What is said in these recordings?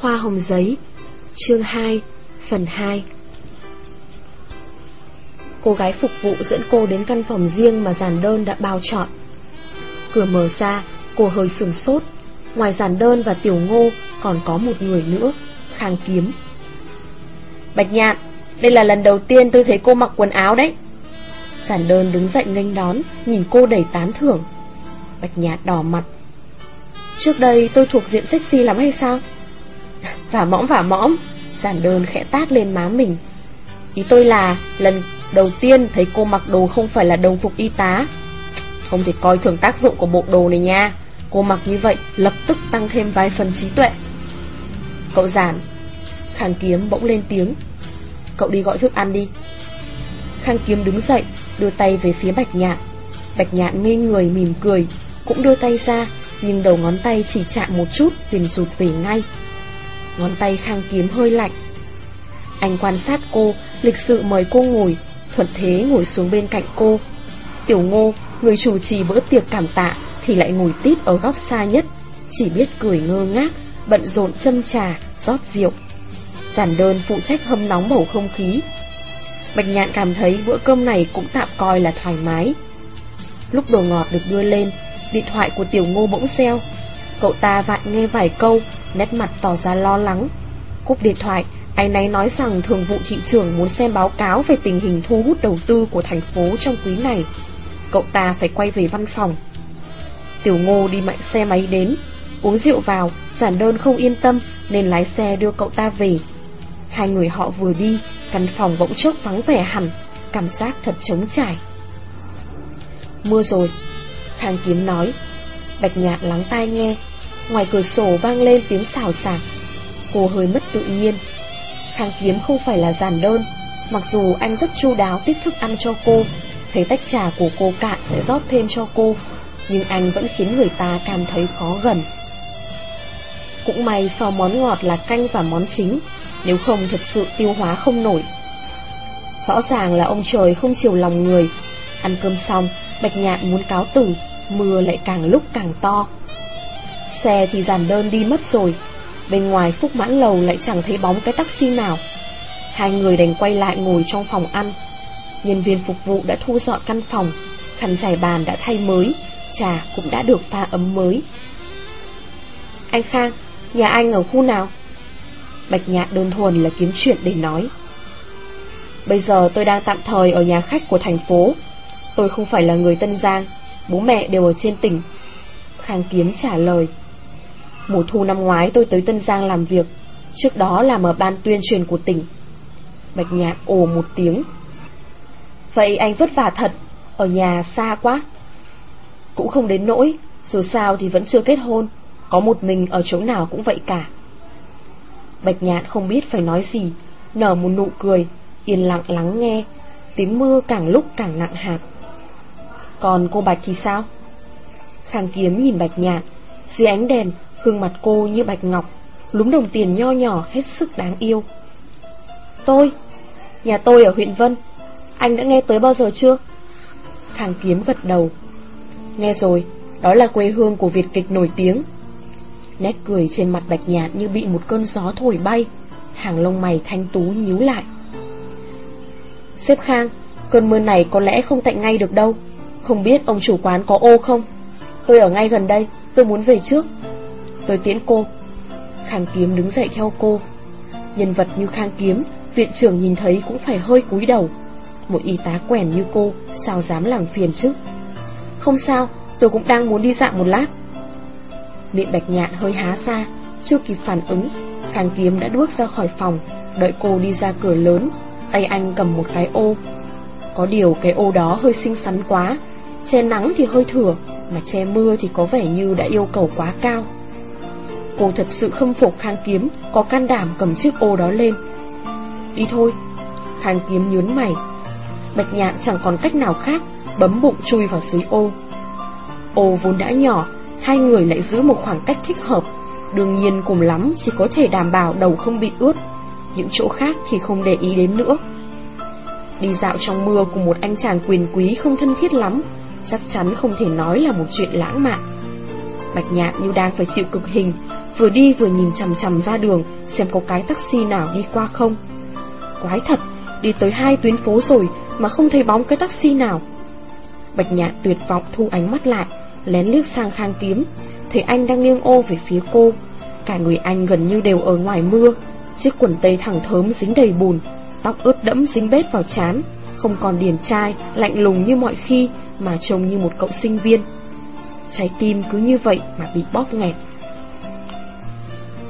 Hoa hồng giấy Chương 2 Phần 2 Cô gái phục vụ dẫn cô đến căn phòng riêng mà giản đơn đã bao chọn. Cửa mở ra, cô hơi sừng sốt. Ngoài giản đơn và tiểu ngô còn có một người nữa Khang kiếm. Bạch nhạn, đây là lần đầu tiên tôi thấy cô mặc quần áo đấy. Giản đơn đứng dậy nghênh đón Nhìn cô đầy tán thưởng. Bạch nhạn đỏ mặt. Trước đây tôi thuộc diện sexy lắm hay sao Vả mõm vả mõm. Giản đơn khẽ tát lên má mình. Ý tôi là, lần đầu tiên thấy cô mặc đồ không phải là đồng phục y tá. Không thể coi thường tác dụng của bộ đồ này nha. Cô mặc như vậy, lập tức tăng thêm vài phần trí tuệ. Cậu giản, Khang kiếm bỗng lên tiếng. Cậu đi gọi thức ăn đi. Khang kiếm đứng dậy, Đưa tay về phía bạch nhạn. Bạch nhạn ngây người mỉm cười, Cũng đưa tay ra, Nhưng đầu ngón tay chỉ chạm một chút, liền rụt về ngay. Ngón tay khang kiếm hơi lạnh. Anh quan sát cô Lịch sự mời cô ngồi Thuận thế ngồi xuống bên cạnh cô. Tiểu ngô, người chủ trì bữa tiệc cảm tạ Thì lại ngồi tít ở góc xa nhất Chỉ biết cười ngơ ngác Bận rộn châm trà, rót rượu. Giản đơn phụ trách hâm nóng bầu không khí. Bạch nhạn cảm thấy bữa cơm này cũng tạm coi là thoải mái. Lúc đồ ngọt được đưa lên Điện thoại của tiểu ngô bỗng xeo Cậu ta vạn nghe vài câu, Nét mặt tỏ ra lo lắng. Cúp điện thoại, Anh ấy nói rằng thường vụ thị trưởng muốn xem báo cáo Về tình hình thu hút đầu tư của thành phố trong quý này. Cậu ta phải quay về văn phòng. Tiểu ngô đi mạnh xe máy đến, Uống rượu vào, Giản đơn không yên tâm Nên lái xe đưa cậu ta về. Hai người họ vừa đi, Căn phòng bỗng chốc vắng vẻ hẳn, Cảm giác thật trống trải. Mưa rồi Khang kiếm nói, Bạch Nhạc lắng tai nghe. Ngoài cửa sổ vang lên tiếng xào xạc. Cô hơi mất tự nhiên. Khang kiếm không phải là giản đơn. Mặc dù anh rất chu đáo tiếp thức ăn cho cô, Thấy tách trà của cô cạn sẽ rót thêm cho cô, Nhưng anh vẫn khiến người ta cảm thấy khó gần. Cũng may so món ngọt là canh và món chính, Nếu không thật sự tiêu hóa không nổi. Rõ ràng là ông trời không chiều lòng người. Ăn cơm xong, Bạch nhạn muốn cáo tử, Mưa lại càng lúc càng to. Xe thì giản đơn đi mất rồi. Bên ngoài Phúc Mãn Lầu lại chẳng thấy bóng cái taxi nào. Hai người đành quay lại ngồi trong phòng ăn. Nhân viên phục vụ đã thu dọn căn phòng, Khăn trải bàn đã thay mới, Trà cũng đã được pha ấm mới. Anh Khang, Nhà anh ở khu nào? Bạch Nhạc đơn thuần là kiếm chuyện để nói. Bây giờ tôi đang tạm thời ở nhà khách của thành phố. Tôi không phải là người Tân Giang, Bố mẹ đều ở trên tỉnh. Khang Kiếm trả lời. Mùa thu năm ngoái tôi tới Tân Giang làm việc. Trước đó làm ở ban tuyên truyền của tỉnh. Bạch Nhạc ồ một tiếng. Vậy anh vất vả thật, Ở nhà xa quá. Cũng không đến nỗi, Dù sao thì vẫn chưa kết hôn. Có một mình ở chỗ nào cũng vậy cả. Bạch nhạn không biết phải nói gì, Nở một nụ cười, Yên lặng lắng nghe. Tiếng mưa càng lúc càng nặng hạt. Còn cô Bạch thì sao? Khang kiếm nhìn Bạch nhạn Dưới ánh đèn Gương mặt cô như bạch ngọc, Lúm đồng tiền nho nhỏ hết sức đáng yêu. Tôi, Nhà tôi ở huyện Vân, Anh đã nghe tới bao giờ chưa? Khang kiếm gật đầu. Nghe rồi, Đó là quê hương của Việt kịch nổi tiếng. Nét cười trên mặt bạch nhạt như bị một cơn gió thổi bay, Hàng lông mày thanh tú nhíu lại. Xếp Khang, Cơn mưa này có lẽ không tạnh ngay được đâu. Không biết ông chủ quán có ô không? Tôi ở ngay gần đây, Tôi muốn về trước. Tôi tiễn cô. Khang Kiếm đứng dậy theo cô. Nhân vật như Khang Kiếm, Viện trưởng nhìn thấy cũng phải hơi cúi đầu. Một y tá quèn như cô, Sao dám làm phiền chứ? Không sao, tôi cũng đang muốn đi dạo một lát. Miệng bạch nhạn hơi há ra, Chưa kịp phản ứng, Khang Kiếm đã bước ra khỏi phòng, Đợi cô đi ra cửa lớn. Tay anh cầm một cái ô. Có điều cái ô đó hơi xinh xắn quá, Che nắng thì hơi thừa, Mà che mưa thì có vẻ như đã yêu cầu quá cao. Cô thật sự khâm phục Khang Kiếm, Có can đảm cầm chiếc ô đó lên. Đi thôi. Khang Kiếm nhớn mày. Bạch nhạn chẳng còn cách nào khác, Bấm bụng chui vào dưới ô. Ô vốn đã nhỏ, Hai người lại giữ một khoảng cách thích hợp. Đương nhiên cùng lắm chỉ có thể đảm bảo đầu không bị ướt, Những chỗ khác thì không để ý đến nữa. Đi dạo trong mưa cùng một anh chàng quyền quý không thân thiết lắm, Chắc chắn không thể nói là một chuyện lãng mạn. Bạch nhạn như đang phải chịu cực hình Vừa đi vừa nhìn chằm chằm ra đường, Xem có cái taxi nào đi qua không. Quái thật, Đi tới hai tuyến phố rồi Mà không thấy bóng cái taxi nào. Bạch nhạn tuyệt vọng thu ánh mắt lại, Lén liếc sang khang kiếm, Thấy anh đang nghiêng ô về phía cô. Cả người anh gần như đều ở ngoài mưa, Chiếc quần tây thẳng thớm dính đầy bùn, Tóc ướt đẫm dính bết vào chán Không còn điển trai, Lạnh lùng như mọi khi Mà trông như một cậu sinh viên. Trái tim cứ như vậy mà bị bóp nghẹt.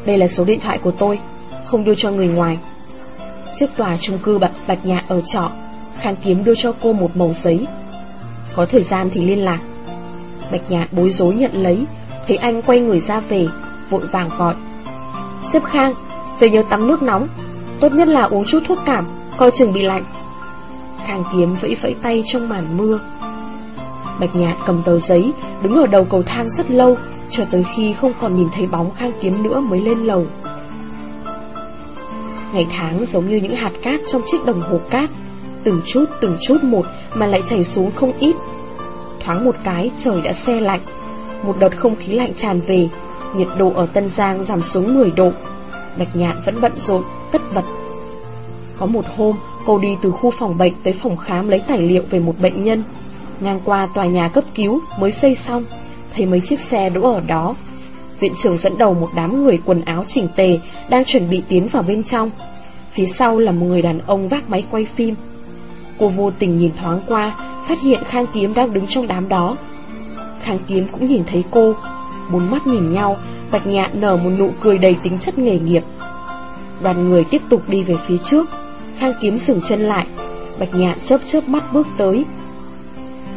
Đây là số điện thoại của tôi Không đưa cho người ngoài. Trước tòa chung cư bạch, bạch nhà ở trọ Khang Kiếm đưa cho cô một màu giấy. Có thời gian thì liên lạc. Bạch nhà bối rối nhận lấy Thấy anh quay người ra về Vội vàng gọi. Xếp Khang, về nhớ tắm nước nóng Tốt nhất là uống chút thuốc cảm Coi chừng bị lạnh. Khang Kiếm vẫy vẫy tay trong màn mưa. Bạch Nhạn cầm tờ giấy Đứng ở đầu cầu thang rất lâu Cho tới khi không còn nhìn thấy bóng Khang Kiếm nữa mới lên lầu. Ngày tháng giống như những hạt cát trong chiếc đồng hồ cát Từng chút từng chút một mà lại chảy xuống không ít. Thoáng một cái trời đã xe lạnh. Một đợt không khí lạnh tràn về Nhiệt độ ở Tân Giang giảm xuống 10 độ. Bạch nhạn vẫn bận rộn, tất bật. Có một hôm cô đi từ khu phòng bệnh tới phòng khám lấy tài liệu về một bệnh nhân. Ngang qua tòa nhà cấp cứu mới xây xong, Thấy mấy chiếc xe đỗ ở đó. Viện trưởng dẫn đầu một đám người quần áo chỉnh tề Đang chuẩn bị tiến vào bên trong. Phía sau là một người đàn ông vác máy quay phim. Cô vô tình nhìn thoáng qua, Phát hiện Khang Kiếm đang đứng trong đám đó. Khang Kiếm cũng nhìn thấy cô, Bốn mắt nhìn nhau Bạch nhạn nở một nụ cười đầy tính chất nghề nghiệp. Đoàn người tiếp tục đi về phía trước. Khang Kiếm dừng chân lại Bạch nhạn chớp chớp mắt bước tới.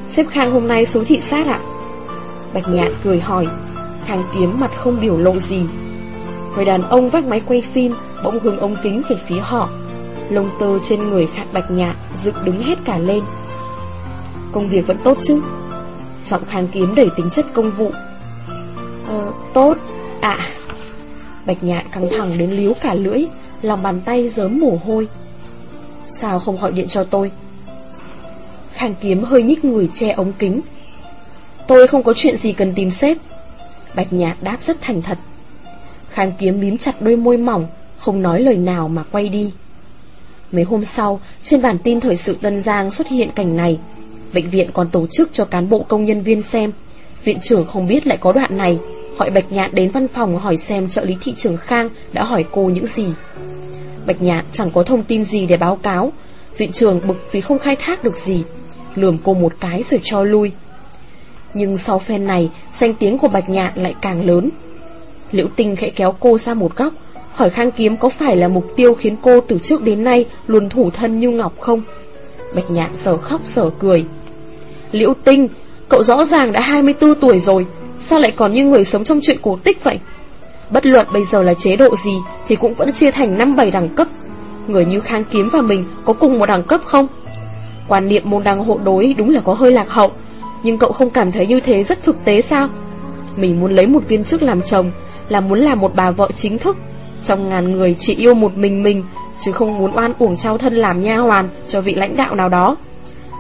Xếp Khang hôm nay xuống thị sát ạ. Bạch nhạn cười hỏi Khang Kiếm mặt không biểu lộ gì. Người đàn ông vác máy quay phim Bỗng hướng ống kính về phía họ. Lông tơ trên người khát bạch nhạn Dựng đứng hết cả lên. Công việc vẫn tốt chứ? Giọng Khang Kiếm đầy tính chất công vụ. Ờ, tốt. À. Bạch nhạn căng thẳng đến líu cả lưỡi Lòng bàn tay dớm mồ hôi. Sao không gọi điện cho tôi? Khang Kiếm hơi nhích người che ống kính. Tôi không có chuyện gì cần tìm sếp. Bạch nhạc đáp rất thành thật. Khang kiếm mím chặt đôi môi mỏng, Không nói lời nào mà quay đi. Mấy hôm sau, Trên bản tin thời sự Tân Giang xuất hiện cảnh này. Bệnh viện còn tổ chức cho cán bộ công nhân viên xem. Viện trưởng không biết lại có đoạn này. Gọi Bạch Nhạn đến văn phòng hỏi xem trợ lý thị trưởng Khang đã hỏi cô những gì. Bạch Nhạn chẳng có thông tin gì để báo cáo. Viện trưởng bực vì không khai thác được gì, Lườm cô một cái rồi cho lui. Nhưng sau phen này, Danh tiếng của Bạch Nhạn lại càng lớn. Liễu Tinh khẽ kéo cô ra một góc, Hỏi Khang Kiếm có phải là mục tiêu Khiến cô từ trước đến nay Luôn thủ thân như ngọc không? Bạch Nhạn sở khóc sở cười. Liễu Tinh, Cậu rõ ràng đã 24 tuổi rồi, Sao lại còn như người sống trong chuyện cổ tích vậy? Bất luận bây giờ là chế độ gì Thì cũng vẫn chia thành 5-7 đẳng cấp. Người như Khang Kiếm và mình Có cùng một đẳng cấp không? Quan niệm môn đăng hộ đối đúng là có hơi lạc hậu, nhưng cậu không cảm thấy như thế rất thực tế sao? Mình muốn lấy một viên chức làm chồng, Là muốn làm một bà vợ chính thức. Trong ngàn người chỉ yêu một mình mình, Chứ không muốn oan uổng trao thân làm nha hoàn Cho vị lãnh đạo nào đó.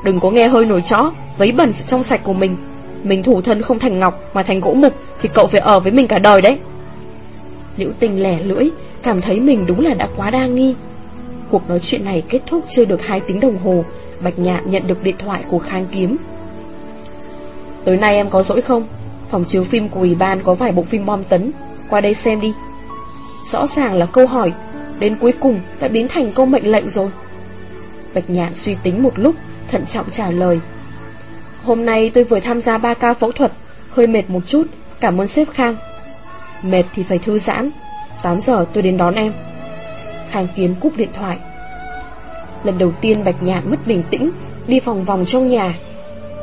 Đừng có nghe hơi nổi chó, Vấy bẩn sự trong sạch của mình. Mình thủ thân không thành ngọc mà thành gỗ mục Thì cậu phải ở với mình cả đời đấy. Liễu tình lẻ lưỡi, Cảm thấy mình đúng là đã quá đa nghi. Cuộc nói chuyện này kết thúc chưa được hai tiếng đồng hồ, Bạch Nhạn nhận được điện thoại của Khang Kiếm. Tối nay em có rỗi không? Phòng chiếu phim của ủy ban có vài bộ phim bom tấn, Qua đây xem đi. Rõ ràng là câu hỏi, Đến cuối cùng đã biến thành câu mệnh lệnh rồi. Bạch nhạn suy tính một lúc, Thận trọng trả lời. Hôm nay tôi vừa tham gia 3 ca phẫu thuật, Hơi mệt một chút, Cảm ơn sếp Khang. Mệt thì phải thư giãn 8 giờ tôi đến đón em. Khang kiếm cúp điện thoại. Lần đầu tiên Bạch Nhạn mất bình tĩnh, Đi vòng vòng trong nhà.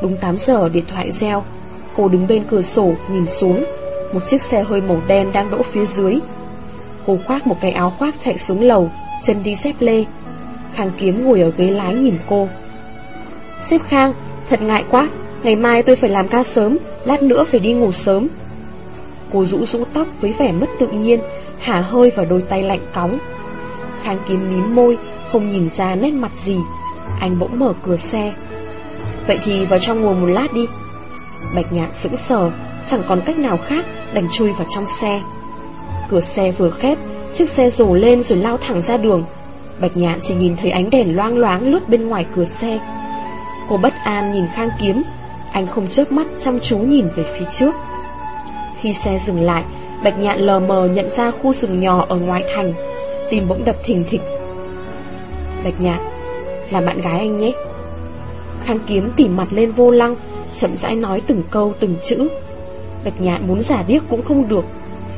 Đúng 8 giờ, điện thoại reo. Cô đứng bên cửa sổ, nhìn xuống. Một chiếc xe hơi màu đen đang đỗ phía dưới. Cô khoác một cái áo khoác chạy xuống lầu, Chân đi xếp lê. Khang kiếm ngồi ở ghế lái nhìn cô. Xếp Khang, Thật ngại quá. Ngày mai tôi phải làm ca sớm, Lát nữa phải đi ngủ sớm. Cô rũ rũ tóc với vẻ mất tự nhiên Hả hơi vào đôi tay lạnh cóng. Khang kiếm mím môi, Không nhìn ra nét mặt gì. Anh bỗng mở cửa xe. Vậy thì vào trong ngồi một lát đi. Bạch nhạn sững sờ, Chẳng còn cách nào khác Đành chui vào trong xe. Cửa xe vừa khép, Chiếc xe rồ lên rồi lao thẳng ra đường. Bạch nhạn chỉ nhìn thấy ánh đèn loang loáng lướt bên ngoài cửa xe. Cô bất an nhìn khang kiếm. Anh không chớp mắt chăm chú nhìn về phía trước. Khi xe dừng lại, Bạch nhạn lờ mờ nhận ra khu rừng nhỏ ở ngoài thành. Tim bỗng đập thình thịch. Bạch nhạn, Là bạn gái anh nhé. Khang kiếm tỉ mặt lên vô lăng, Chậm rãi nói từng câu từng chữ. Bạch nhạn muốn giả điếc cũng không được,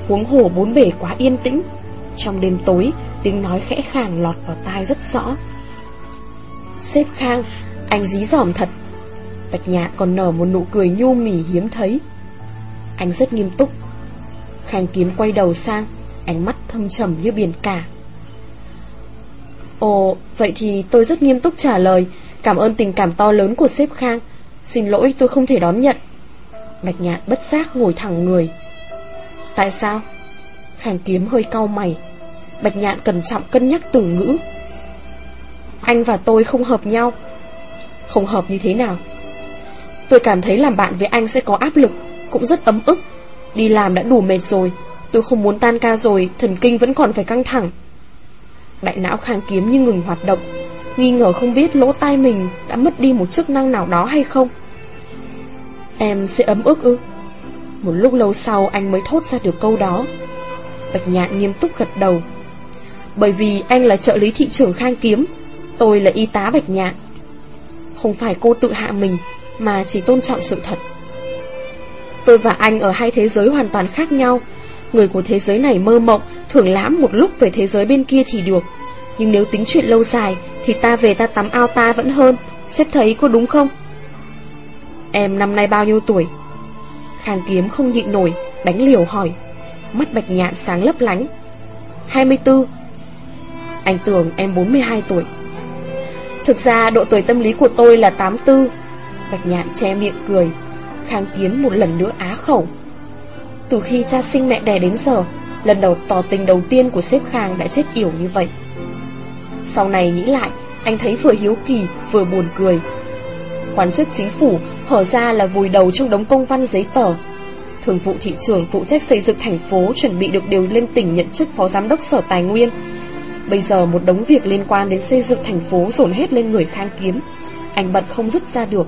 Huống hồ bốn bể quá yên tĩnh. Trong đêm tối, Tiếng nói khẽ khàng lọt vào tai rất rõ. Sếp Khang, Anh dí dỏm thật. Bạch nhạn còn nở một nụ cười nhu mỉ hiếm thấy. Anh rất nghiêm túc. Khang kiếm quay đầu sang, Ánh mắt thâm trầm như biển cả. Ồ, vậy thì tôi rất nghiêm túc trả lời. Cảm ơn tình cảm to lớn của sếp Khang. Xin lỗi tôi không thể đón nhận. Bạch nhạn bất giác ngồi thẳng người. Tại sao? Khang kiếm hơi cau mày. Bạch nhạn cẩn trọng cân nhắc từ ngữ. Anh và tôi không hợp nhau. Không hợp như thế nào? Tôi cảm thấy làm bạn với anh sẽ có áp lực Cũng rất ấm ức. Đi làm đã đủ mệt rồi. Tôi không muốn tan ca rồi Thần kinh vẫn còn phải căng thẳng. Đại não khang kiếm như ngừng hoạt động. Nghi ngờ không biết lỗ tai mình Đã mất đi một chức năng nào đó hay không. Em sẽ ấm ức ư? Một lúc lâu sau anh mới thốt ra được câu đó. Bạch nhạn nghiêm túc gật đầu. Bởi vì anh là trợ lý thị trưởng khang kiếm, Tôi là y tá bạch nhạn. Không phải cô tự hạ mình, Mà chỉ tôn trọng sự thật. Tôi và anh ở hai thế giới hoàn toàn khác nhau. Người của thế giới này mơ mộng, Thưởng lãm một lúc về thế giới bên kia thì được. Nhưng nếu tính chuyện lâu dài, Thì ta về ta tắm ao ta vẫn hơn. Xếp thấy có đúng không? Em năm nay bao nhiêu tuổi? Khang kiếm không nhịn nổi, Đánh liều hỏi. Mắt bạch nhạn sáng lấp lánh. 24 Anh tưởng em 42 tuổi. Thực ra độ tuổi tâm lý của tôi là 84 Bạch nhạn che miệng cười. Khang kiếm một lần nữa á khẩu. Từ khi cha sinh mẹ đẻ đến giờ, Lần đầu tỏ tình đầu tiên của sếp Khang đã chết yểu như vậy. Sau này nghĩ lại, Anh thấy vừa hiếu kỳ, vừa buồn cười. Quan chức chính phủ hở ra là vùi đầu trong đống công văn giấy tờ. Thường vụ thị trưởng phụ trách xây dựng thành phố chuẩn bị được điều lên tỉnh nhận chức phó giám đốc sở tài nguyên. Bây giờ một đống việc liên quan đến xây dựng thành phố dồn hết lên người khang kiếm. Anh bận không dứt ra được.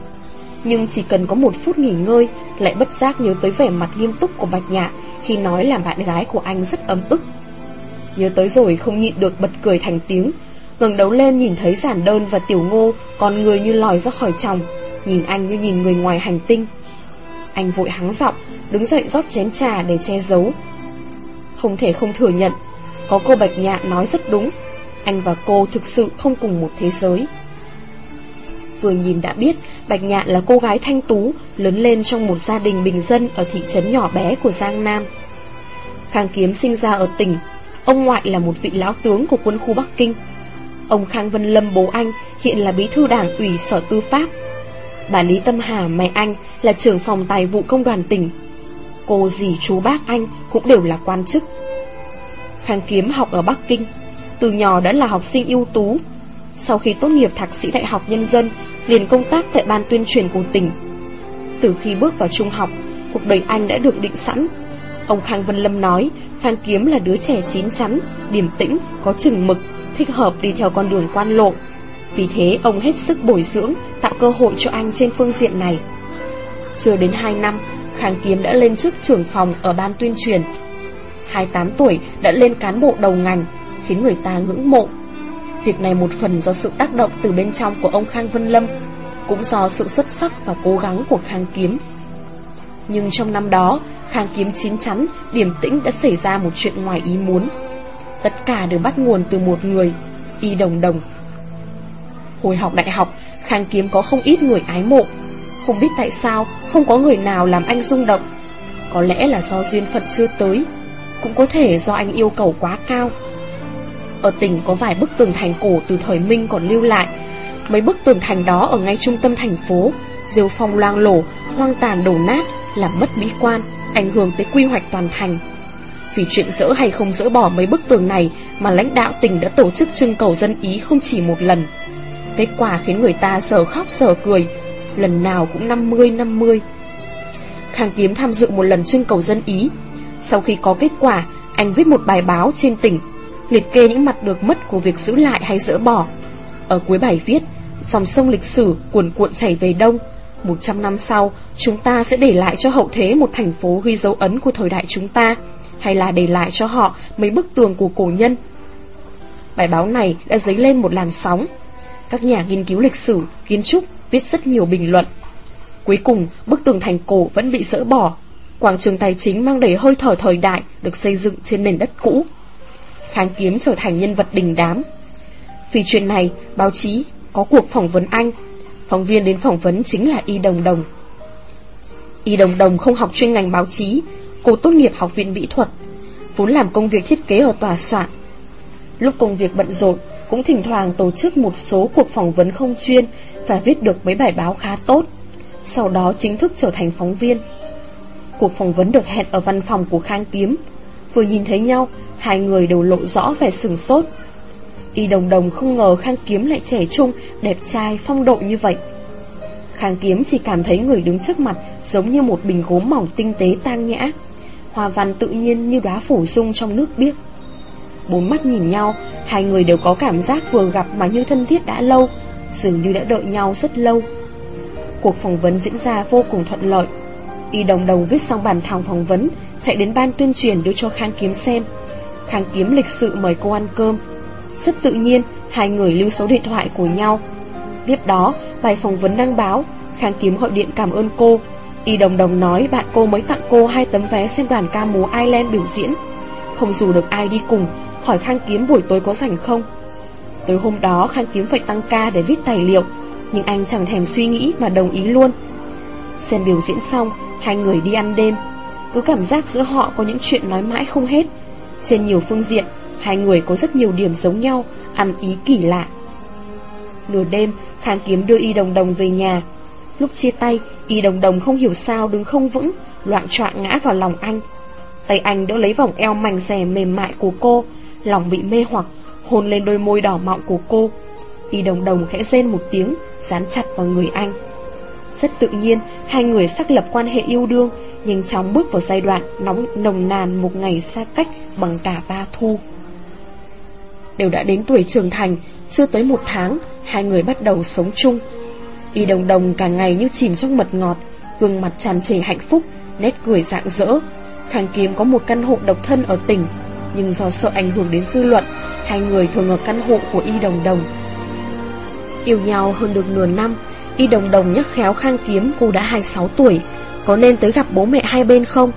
Nhưng chỉ cần có một phút nghỉ ngơi, Lại bất giác nhớ tới vẻ mặt nghiêm túc của Bạch Nhạ Khi nói là bạn gái của anh rất ấm ức. Nhớ tới rồi không nhịn được bật cười thành tiếng, ngẩng đầu lên nhìn thấy giản đơn và tiểu ngô, Con người như lòi ra khỏi chồng, Nhìn anh như nhìn người ngoài hành tinh. Anh vội hắng giọng, Đứng dậy rót chén trà để che giấu. Không thể không thừa nhận, Có cô Bạch nhạ nói rất đúng, Anh và cô thực sự không cùng một thế giới. Vừa nhìn đã biết, Bạch Nhạn là cô gái thanh tú, Lớn lên trong một gia đình bình dân Ở thị trấn nhỏ bé của Giang Nam. Khang Kiếm sinh ra ở tỉnh, Ông ngoại là một vị lão tướng của quân khu Bắc Kinh. Ông Khang Vân Lâm bố anh hiện là bí thư đảng ủy sở tư pháp. Bà Lý Tâm Hà, mẹ anh, là trưởng phòng tài vụ công đoàn tỉnh. Cô dì chú bác anh cũng đều là quan chức. Khang Kiếm học ở Bắc Kinh, Từ nhỏ đã là học sinh ưu tú. Sau khi tốt nghiệp thạc sĩ đại học nhân dân liền công tác tại ban tuyên truyền của tỉnh. Từ khi bước vào trung học Cuộc đời anh đã được định sẵn. Ông Khang Vân Lâm nói Khang Kiếm là đứa trẻ chín chắn Điềm tĩnh, có chừng mực Thích hợp đi theo con đường quan lộ. Vì thế ông hết sức bồi dưỡng Tạo cơ hội cho anh trên phương diện này. Chưa đến 2 năm Khang Kiếm đã lên chức trưởng phòng ở ban tuyên truyền. 28 tuổi đã lên cán bộ đầu ngành Khiến người ta ngưỡng mộ. Việc này một phần do sự tác động từ bên trong của ông Khang Vân Lâm, Cũng do sự xuất sắc và cố gắng của Khang Kiếm. Nhưng trong năm đó, Khang Kiếm chín chắn Điểm tĩnh đã xảy ra một chuyện ngoài ý muốn. Tất cả đều bắt nguồn từ một người, Y Đồng Đồng. Hồi học đại học, Khang Kiếm có không ít người ái mộ. Không biết tại sao, Không có người nào làm anh rung động. Có lẽ là do duyên phận chưa tới, Cũng có thể do anh yêu cầu quá cao. Ở tỉnh có vài bức tường thành cổ Từ thời Minh còn lưu lại Mấy bức tường thành đó ở ngay trung tâm thành phố Diêu phong loang lổ Hoang tàn đổ nát Làm mất mỹ quan Ảnh hưởng tới quy hoạch toàn thành vì chuyện dỡ hay không dỡ bỏ mấy bức tường này mà lãnh đạo tỉnh đã tổ chức trưng cầu dân ý không chỉ một lần. Kết quả khiến người ta sờ khóc sờ cười, lần nào cũng 50-50. Khang Kiếm tham dự một lần trưng cầu dân ý. Sau khi có kết quả, anh viết một bài báo trên tỉnh, liệt kê những mặt được mất của việc giữ lại hay dỡ bỏ. Ở cuối bài viết, dòng sông lịch sử cuồn cuộn chảy về đông. Một trăm năm sau, chúng ta sẽ để lại cho hậu thế một thành phố ghi dấu ấn của thời đại chúng ta, hay là để lại cho họ mấy bức tường của cổ nhân. Bài báo này đã dấy lên một làn sóng. Các nhà nghiên cứu lịch sử, kiến trúc viết rất nhiều bình luận. Cuối cùng, bức tường thành cổ vẫn bị dỡ bỏ. Quảng trường tài chính mang đầy hơi thở thời đại được xây dựng trên nền đất cũ. Kháng kiếm trở thành nhân vật đình đám. Vì chuyện này, báo chí có cuộc phỏng vấn anh. Phóng viên đến phỏng vấn chính là Y Đồng Đồng. Y Đồng Đồng không học chuyên ngành báo chí, cô tốt nghiệp học viện mỹ thuật, vốn làm công việc thiết kế ở tòa soạn. Lúc công việc bận rộn, cũng thỉnh thoảng tổ chức một số cuộc phỏng vấn không chuyên và viết được mấy bài báo khá tốt. Sau đó chính thức trở thành phóng viên. Cuộc phỏng vấn được hẹn ở văn phòng của Khang Kiếm. Vừa nhìn thấy nhau, hai người đều lộ rõ vẻ sừng sốt. Y đồng đồng không ngờ Khang Kiếm lại trẻ trung, đẹp trai, phong độ như vậy. Khang Kiếm chỉ cảm thấy người đứng trước mặt giống như một bình gốm mỏng tinh tế tang nhã. Hoa văn tự nhiên như đóa phủ dung trong nước biếc. Bốn mắt nhìn nhau, hai người đều có cảm giác vừa gặp mà như thân thiết đã lâu, dường như đã đợi nhau rất lâu. Cuộc phỏng vấn diễn ra vô cùng thuận lợi. Y đồng đồng viết xong bản thảo phỏng vấn, chạy đến ban tuyên truyền đưa cho Khang Kiếm xem. Khang Kiếm lịch sự mời cô ăn cơm. Rất tự nhiên, hai người lưu số điện thoại của nhau. Tiếp đó, bài phỏng vấn đăng báo, Khang Kiếm gọi điện cảm ơn cô. Y đồng đồng nói bạn cô mới tặng cô hai tấm vé xem đoàn ca múa Ireland biểu diễn. Không dù được ai đi cùng, hỏi Khang Kiếm buổi tối có rảnh không. Tối hôm đó Khang Kiếm phải tăng ca để viết tài liệu, nhưng anh chẳng thèm suy nghĩ mà đồng ý luôn. Xem biểu diễn xong, hai người đi ăn đêm. Cứ cảm giác giữa họ có những chuyện nói mãi không hết. Trên nhiều phương diện, hai người có rất nhiều điểm giống nhau, ăn ý kỳ lạ. Nửa đêm, Khang Kiếm đưa Y Đồng Đồng về nhà. Lúc chia tay, Y Đồng Đồng không hiểu sao đứng không vững, loạn choạng ngã vào lòng anh. Tay anh đỡ lấy vòng eo mảnh rẻ mềm mại của cô, lòng bị mê hoặc, hôn lên đôi môi đỏ mọng của cô. Y đồng đồng khẽ rên một tiếng, dán chặt vào người anh. Rất tự nhiên, hai người xác lập quan hệ yêu đương, nhanh chóng bước vào giai đoạn nóng nồng nàn một ngày xa cách bằng cả ba thu. Đều đã đến tuổi trưởng thành, chưa tới một tháng, hai người bắt đầu sống chung. Y đồng đồng cả ngày như chìm trong mật ngọt, gương mặt tràn trề hạnh phúc, nét cười rạng rỡ. Khang Kiếm có một căn hộ độc thân ở tỉnh, nhưng do sợ ảnh hưởng đến dư luận, hai người thường ở căn hộ của Y Đồng Đồng. Yêu nhau hơn được nửa năm, Y Đồng Đồng nhắc khéo Khang Kiếm cô đã 26 tuổi, có nên tới gặp bố mẹ hai bên không?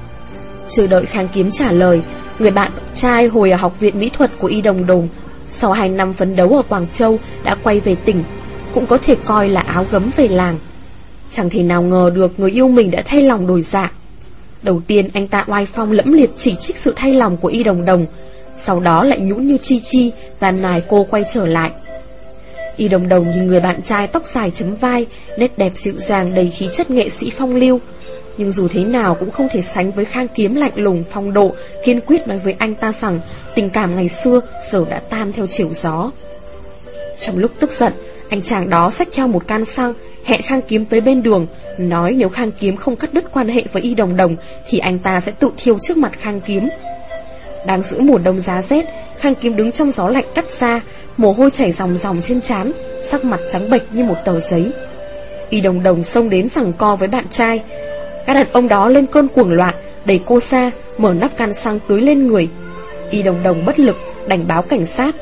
Chờ đợi Khang Kiếm trả lời, người bạn trai hồi ở học viện mỹ thuật của Y Đồng Đồng, sau 2 năm phấn đấu ở Quảng Châu đã quay về tỉnh, cũng có thể coi là áo gấm về làng. Chẳng thể nào ngờ được người yêu mình đã thay lòng đổi dạ. Đầu tiên anh ta oai phong lẫm liệt chỉ trích sự thay lòng của Y Đồng Đồng, sau đó lại nhũn như chi chi và nài cô quay trở lại. Y Đồng Đồng nhìn người bạn trai tóc dài chấm vai, nét đẹp dịu dàng đầy khí chất nghệ sĩ phong lưu. Nhưng dù thế nào cũng không thể sánh với khang kiếm lạnh lùng phong độ, kiên quyết nói với anh ta rằng tình cảm ngày xưa giờ đã tan theo chiều gió. Trong lúc tức giận, anh chàng đó xách theo một can xăng, hẹn Khang Kiếm tới bên đường, nói nếu Khang Kiếm không cắt đứt quan hệ với Y Đồng Đồng thì anh ta sẽ tự thiêu trước mặt Khang Kiếm. Đang giữa mùa đông giá rét, Khang Kiếm đứng trong gió lạnh cắt ra, mồ hôi chảy ròng ròng trên trán, sắc mặt trắng bệch như một tờ giấy. Y Đồng Đồng xông đến rằng co với bạn trai. Các đàn ông đó lên cơn cuồng loạn, đẩy cô xa, mở nắp can xăng tưới lên người. Y Đồng Đồng bất lực, đành báo cảnh sát.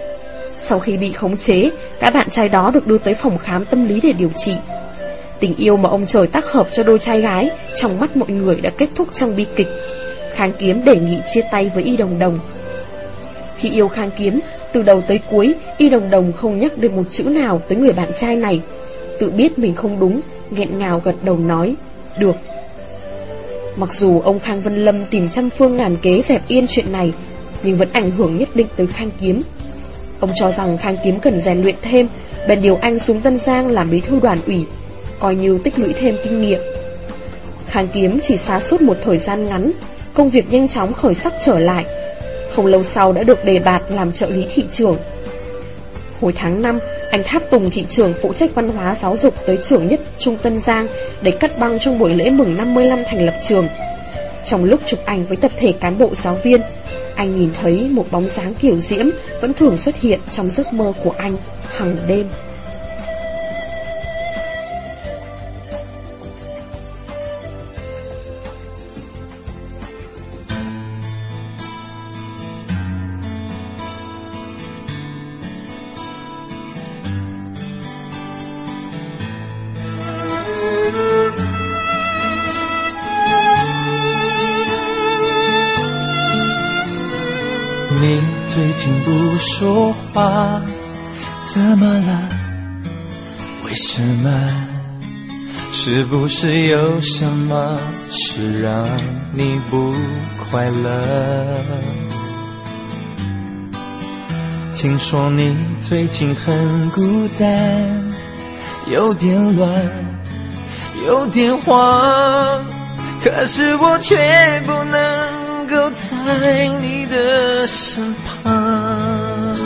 Sau khi bị khống chế, các bạn trai đó được đưa tới phòng khám tâm lý để điều trị. Tình yêu mà ông trời tác hợp cho đôi trai gái Trong mắt mọi người đã kết thúc trong bi kịch Khang Kiếm đề nghị chia tay với Y Đồng Đồng. Khi yêu Khang Kiếm Từ đầu tới cuối Y Đồng Đồng không nhắc được một chữ nào tới người bạn trai này. Tự biết mình không đúng nghẹn ngào gật đầu nói Được. Mặc dù ông Khang Vân Lâm tìm trăm phương ngàn kế dẹp yên chuyện này Nhưng vẫn ảnh hưởng nhất định tới Khang Kiếm. Ông cho rằng Khang Kiếm cần rèn luyện thêm Bèn điều anh xuống Tân Giang làm bí thư đoàn ủy coi như tích lũy thêm kinh nghiệm. Khang Kiếm chỉ xá suốt một thời gian ngắn, công việc nhanh chóng khởi sắc trở lại. Không lâu sau đã được đề bạt làm trợ lý thị trường. Hồi tháng 5, anh Tháp Tùng thị trường phụ trách văn hóa giáo dục tới trường nhất Trung Tân Giang để cắt băng trong buổi lễ mừng 55 thành lập trường. Trong lúc chụp ảnh với tập thể cán bộ giáo viên, Anh nhìn thấy một bóng dáng kiểu diễm Vẫn thường xuất hiện trong giấc mơ của anh Hằng đêm 为什么？是不是有什么事让你不快乐？听说你最近很孤单，有点乱，有点慌，可是我却不能够在你的身旁。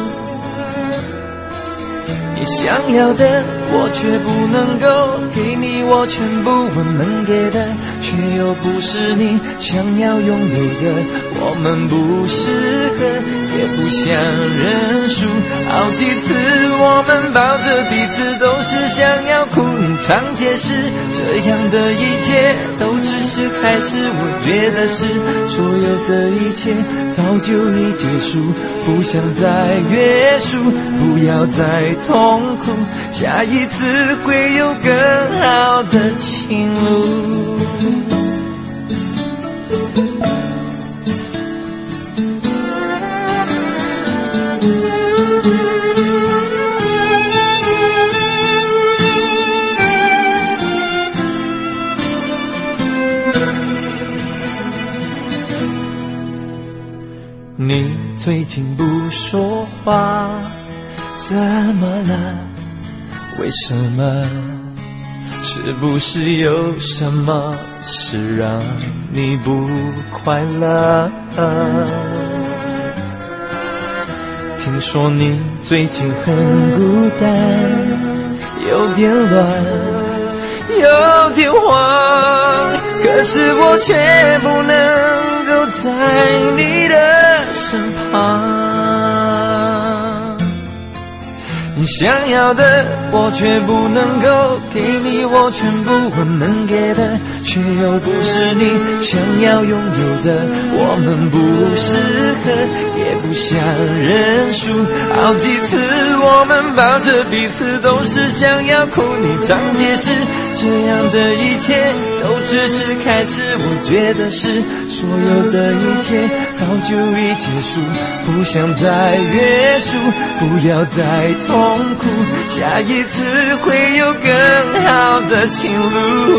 你想要的，我却不能够给你，我全部我能给的，却又不是你想要拥有的。我们不适合，也不想认输。好几次我们抱着彼此，都是想要哭。你常解释，这样的一切都只是开始。我觉得是，所有的一切早就已结束，不想再约束，不要再痛。苦，下一次会有更好的情路。你最近不说话。怎么了？为什么？是不是有什么事让你不快乐？听说你最近很孤单，有点乱，有点慌，可是我却不能够在你的身旁。你想要的，我却不能够给你，我全部我能给的，却又不是你想要拥有的。我们不适合，也不想认输。好几次我们抱着彼此，都是想要哭。你常解释，这样的一切都只是开始。我觉得是，所有的一切早就已结束，不想再约束，不要再痛。苦，下一次会有更好的情路。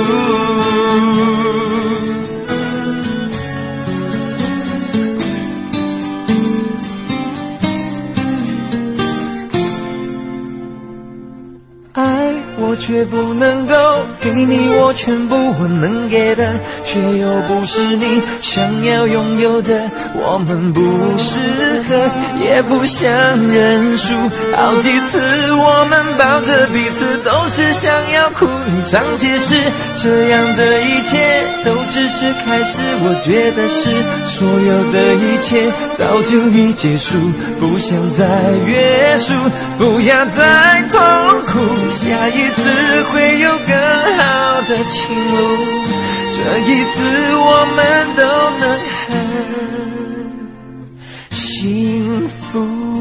却不能够给你我全部我能给的，却又不是你想要拥有的。我们不适合，也不想认输。好几次我们抱着彼此，都是想要哭。你常解释，这样的一切都只是开始。我觉得是，所有的一切早就已结束，不想再约束，不要再痛苦。下一次。会有更好的情路，这一次我们都能很幸福。